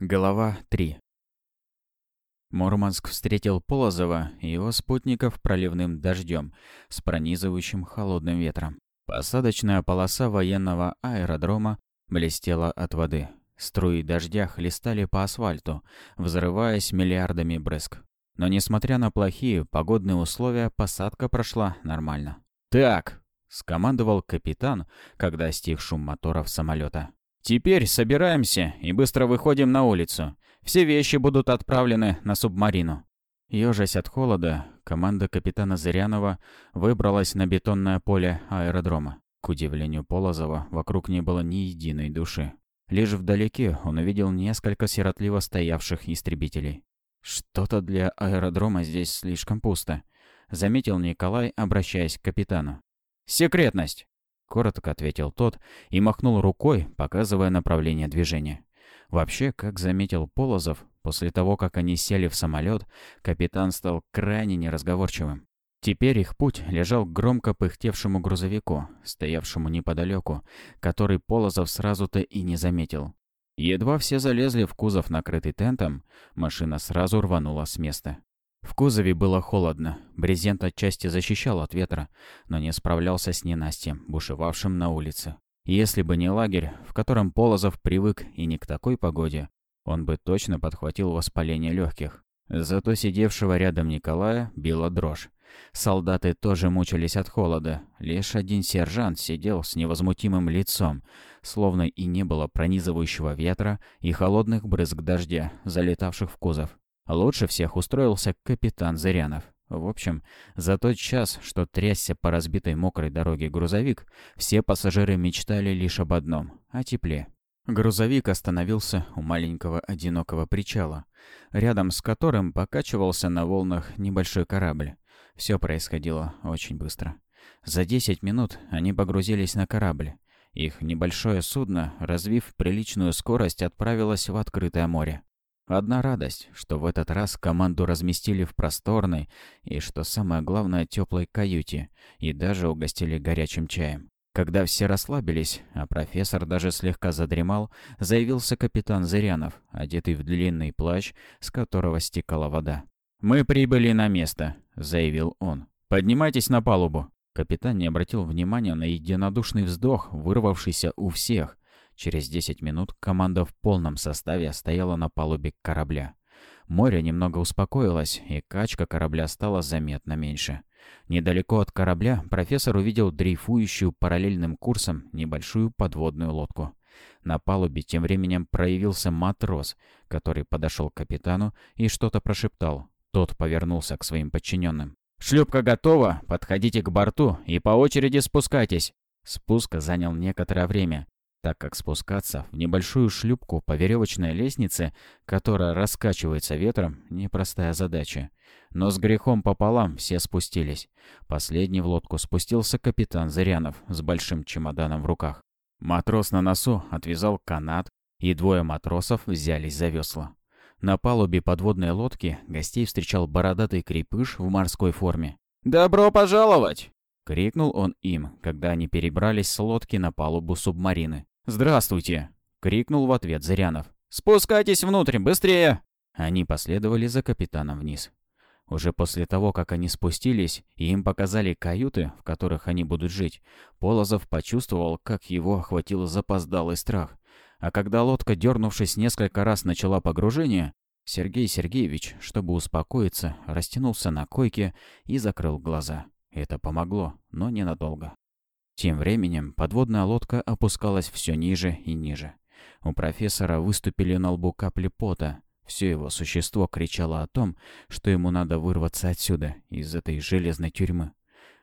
Глава 3 Мурманск встретил Полозова и его спутников проливным дождем с пронизывающим холодным ветром. Посадочная полоса военного аэродрома блестела от воды. Струи дождя хлестали по асфальту, взрываясь миллиардами брызг. Но несмотря на плохие погодные условия, посадка прошла нормально. «Так!» — скомандовал капитан, когда стих шум моторов самолета. Теперь собираемся и быстро выходим на улицу. Все вещи будут отправлены на субмарину. Ёжась от холода, команда капитана Зырянова выбралась на бетонное поле аэродрома. К удивлению Полозова, вокруг не было ни единой души. Лишь вдалеке он увидел несколько сиротливо стоявших истребителей. «Что-то для аэродрома здесь слишком пусто», — заметил Николай, обращаясь к капитану. «Секретность!» Коротко ответил тот и махнул рукой, показывая направление движения. Вообще, как заметил Полозов, после того, как они сели в самолет, капитан стал крайне неразговорчивым. Теперь их путь лежал к громко пыхтевшему грузовику, стоявшему неподалеку, который Полозов сразу-то и не заметил. Едва все залезли в кузов, накрытый тентом, машина сразу рванула с места. В кузове было холодно, брезент отчасти защищал от ветра, но не справлялся с ненастьем, бушевавшим на улице. Если бы не лагерь, в котором Полозов привык и не к такой погоде, он бы точно подхватил воспаление легких. Зато сидевшего рядом Николая била дрожь. Солдаты тоже мучились от холода. Лишь один сержант сидел с невозмутимым лицом, словно и не было пронизывающего ветра и холодных брызг дождя, залетавших в кузов. Лучше всех устроился капитан Зырянов. В общем, за тот час, что трясся по разбитой мокрой дороге грузовик, все пассажиры мечтали лишь об одном — о тепле. Грузовик остановился у маленького одинокого причала, рядом с которым покачивался на волнах небольшой корабль. Все происходило очень быстро. За 10 минут они погрузились на корабль. Их небольшое судно, развив приличную скорость, отправилось в открытое море. Одна радость, что в этот раз команду разместили в просторной и, что самое главное, теплой каюте, и даже угостили горячим чаем. Когда все расслабились, а профессор даже слегка задремал, заявился капитан Зырянов, одетый в длинный плащ, с которого стекала вода. «Мы прибыли на место», — заявил он. «Поднимайтесь на палубу». Капитан не обратил внимания на единодушный вздох, вырвавшийся у всех, Через 10 минут команда в полном составе стояла на палубе корабля. Море немного успокоилось, и качка корабля стала заметно меньше. Недалеко от корабля профессор увидел дрейфующую параллельным курсом небольшую подводную лодку. На палубе тем временем проявился матрос, который подошел к капитану и что-то прошептал. Тот повернулся к своим подчиненным. «Шлюпка готова, подходите к борту и по очереди спускайтесь». Спуск занял некоторое время, так как спускаться в небольшую шлюпку по веревочной лестнице, которая раскачивается ветром, непростая задача. Но с грехом пополам все спустились. Последний в лодку спустился капитан Зырянов с большим чемоданом в руках. Матрос на носу отвязал канат, и двое матросов взялись за весла. На палубе подводной лодки гостей встречал бородатый крепыш в морской форме. «Добро пожаловать!» — крикнул он им, когда они перебрались с лодки на палубу субмарины. «Здравствуйте!» — крикнул в ответ Зырянов. «Спускайтесь внутрь, быстрее!» Они последовали за капитаном вниз. Уже после того, как они спустились и им показали каюты, в которых они будут жить, Полозов почувствовал, как его охватил запоздалый страх. А когда лодка, дернувшись несколько раз, начала погружение, Сергей Сергеевич, чтобы успокоиться, растянулся на койке и закрыл глаза. Это помогло, но ненадолго. Тем временем подводная лодка опускалась все ниже и ниже. У профессора выступили на лбу капли пота. Все его существо кричало о том, что ему надо вырваться отсюда, из этой железной тюрьмы.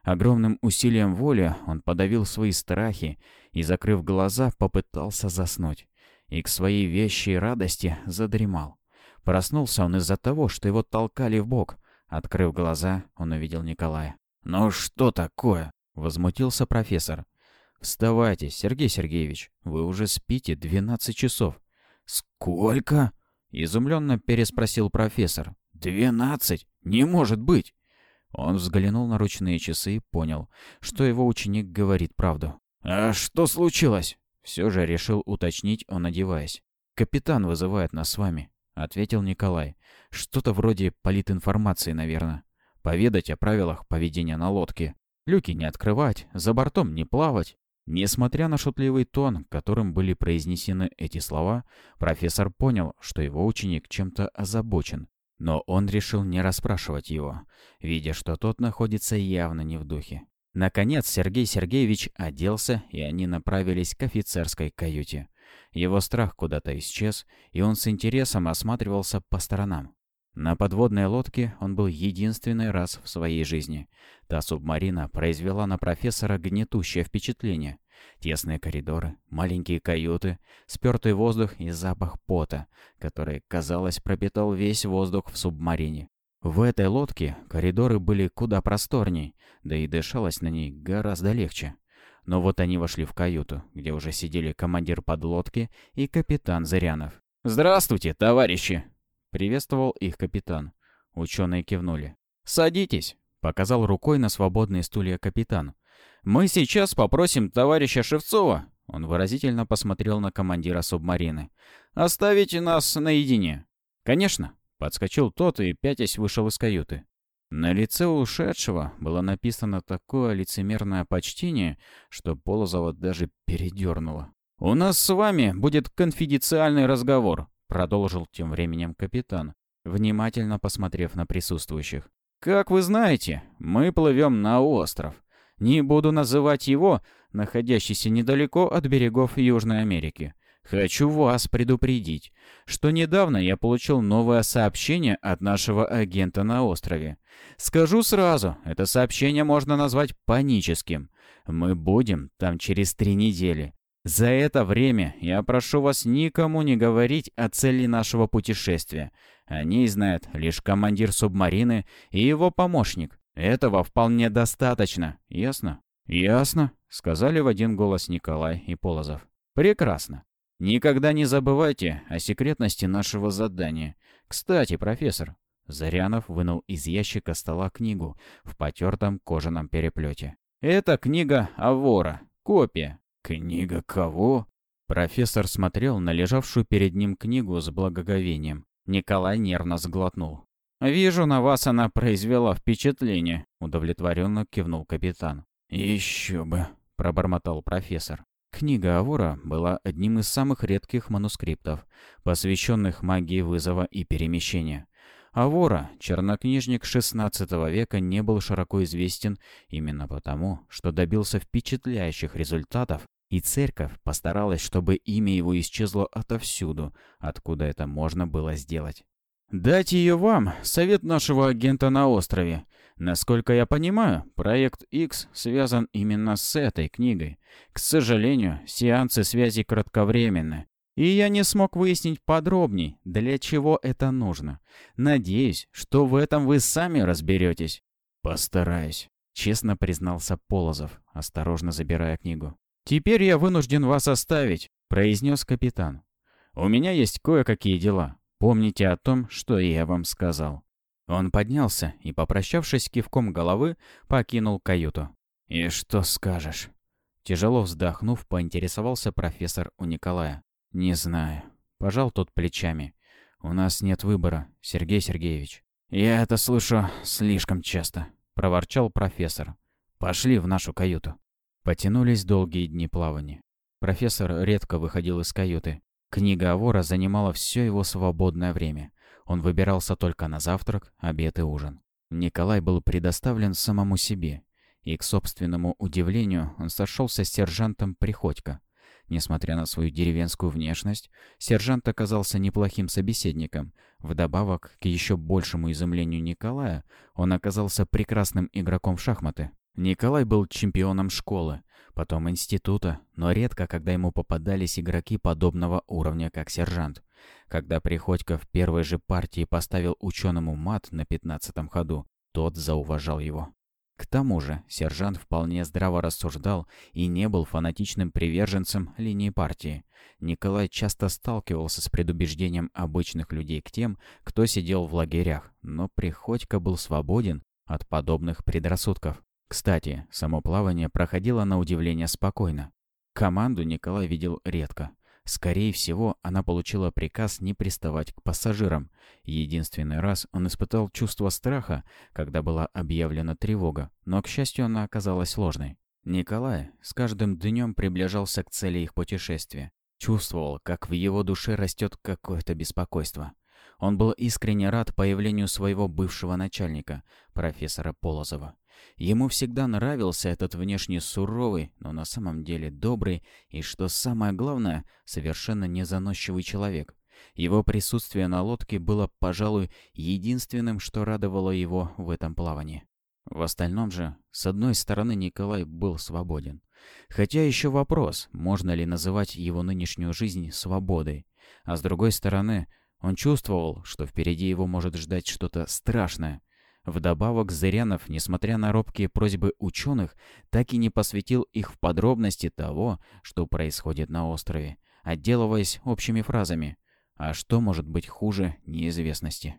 Огромным усилием воли он подавил свои страхи и, закрыв глаза, попытался заснуть. И к своей вещей радости задремал. Проснулся он из-за того, что его толкали в бок. Открыв глаза, он увидел Николая. «Ну что такое?» Возмутился профессор. «Вставайте, Сергей Сергеевич, вы уже спите 12 часов». «Сколько?» — изумленно переспросил профессор. «Двенадцать? Не может быть!» Он взглянул на ручные часы и понял, что его ученик говорит правду. «А что случилось?» Все же решил уточнить он, одеваясь. «Капитан вызывает нас с вами», — ответил Николай. «Что-то вроде политинформации, наверное. Поведать о правилах поведения на лодке. Люки не открывать, за бортом не плавать». Несмотря на шутливый тон, которым были произнесены эти слова, профессор понял, что его ученик чем-то озабочен. Но он решил не расспрашивать его, видя, что тот находится явно не в духе. Наконец Сергей Сергеевич оделся, и они направились к офицерской каюте. Его страх куда-то исчез, и он с интересом осматривался по сторонам. На подводной лодке он был единственный раз в своей жизни. Та субмарина произвела на профессора гнетущее впечатление. Тесные коридоры, маленькие каюты, спертый воздух и запах пота, который, казалось, пропитал весь воздух в субмарине. В этой лодке коридоры были куда просторней, да и дышалось на ней гораздо легче. Но вот они вошли в каюту, где уже сидели командир подлодки и капитан Зырянов. «Здравствуйте, товарищи!» — приветствовал их капитан. Ученые кивнули. «Садитесь!» — показал рукой на свободные стулья капитан. «Мы сейчас попросим товарища Шевцова», — он выразительно посмотрел на командира субмарины, «оставить нас наедине». «Конечно», — подскочил тот и пятясь вышел из каюты. На лице ушедшего было написано такое лицемерное почтение, что Полозова даже передернуло. «У нас с вами будет конфиденциальный разговор», — продолжил тем временем капитан, внимательно посмотрев на присутствующих. «Как вы знаете, мы плывем на остров. Не буду называть его, находящийся недалеко от берегов Южной Америки. Хочу вас предупредить, что недавно я получил новое сообщение от нашего агента на острове. Скажу сразу, это сообщение можно назвать паническим. Мы будем там через три недели. За это время я прошу вас никому не говорить о цели нашего путешествия. О ней знает лишь командир субмарины и его помощник. Этого вполне достаточно, ясно? Ясно, сказали в один голос Николай и Полозов. Прекрасно. Никогда не забывайте о секретности нашего задания. Кстати, профессор, Зарянов вынул из ящика стола книгу в потертом кожаном переплете. Это книга Авора, копия. Книга кого? Профессор смотрел на лежавшую перед ним книгу с благоговением. Николай нервно сглотнул. «Вижу, на вас она произвела впечатление», — удовлетворенно кивнул капитан. «Еще бы», — пробормотал профессор. Книга Авора была одним из самых редких манускриптов, посвященных магии вызова и перемещения. Авора, чернокнижник XVI века, не был широко известен именно потому, что добился впечатляющих результатов, и церковь постаралась, чтобы имя его исчезло отовсюду, откуда это можно было сделать. «Дать ее вам — совет нашего агента на острове. Насколько я понимаю, проект X связан именно с этой книгой. К сожалению, сеансы связи кратковременны. И я не смог выяснить подробней, для чего это нужно. Надеюсь, что в этом вы сами разберетесь». «Постараюсь», — честно признался Полозов, осторожно забирая книгу. «Теперь я вынужден вас оставить», — произнес капитан. «У меня есть кое-какие дела. Помните о том, что я вам сказал». Он поднялся и, попрощавшись кивком головы, покинул каюту. «И что скажешь?» Тяжело вздохнув, поинтересовался профессор у Николая. «Не знаю». Пожал тот плечами. «У нас нет выбора, Сергей Сергеевич». «Я это слышу слишком часто», — проворчал профессор. «Пошли в нашу каюту». Потянулись долгие дни плавания. Профессор редко выходил из каюты. Книга Авора занимала все его свободное время. Он выбирался только на завтрак, обед и ужин. Николай был предоставлен самому себе. И, к собственному удивлению, он сошелся с сержантом Приходько. Несмотря на свою деревенскую внешность, сержант оказался неплохим собеседником. Вдобавок, к еще большему изумлению Николая, он оказался прекрасным игроком в шахматы. Николай был чемпионом школы, потом института, но редко, когда ему попадались игроки подобного уровня, как сержант. Когда Приходько в первой же партии поставил ученому мат на пятнадцатом ходу, тот зауважал его. К тому же, сержант вполне здраво рассуждал и не был фанатичным приверженцем линии партии. Николай часто сталкивался с предубеждением обычных людей к тем, кто сидел в лагерях, но Приходько был свободен от подобных предрассудков. Кстати, само плавание проходило на удивление спокойно. Команду Николай видел редко. Скорее всего, она получила приказ не приставать к пассажирам. Единственный раз он испытал чувство страха, когда была объявлена тревога, но, к счастью, она оказалась ложной. Николай с каждым днем приближался к цели их путешествия. Чувствовал, как в его душе растет какое-то беспокойство. Он был искренне рад появлению своего бывшего начальника, профессора Полозова. Ему всегда нравился этот внешне суровый, но на самом деле добрый и, что самое главное, совершенно незаносчивый человек. Его присутствие на лодке было, пожалуй, единственным, что радовало его в этом плавании. В остальном же, с одной стороны, Николай был свободен. Хотя еще вопрос, можно ли называть его нынешнюю жизнь свободой. А с другой стороны, он чувствовал, что впереди его может ждать что-то страшное. Вдобавок, Зырянов, несмотря на робкие просьбы ученых, так и не посвятил их в подробности того, что происходит на острове, отделываясь общими фразами. А что может быть хуже неизвестности?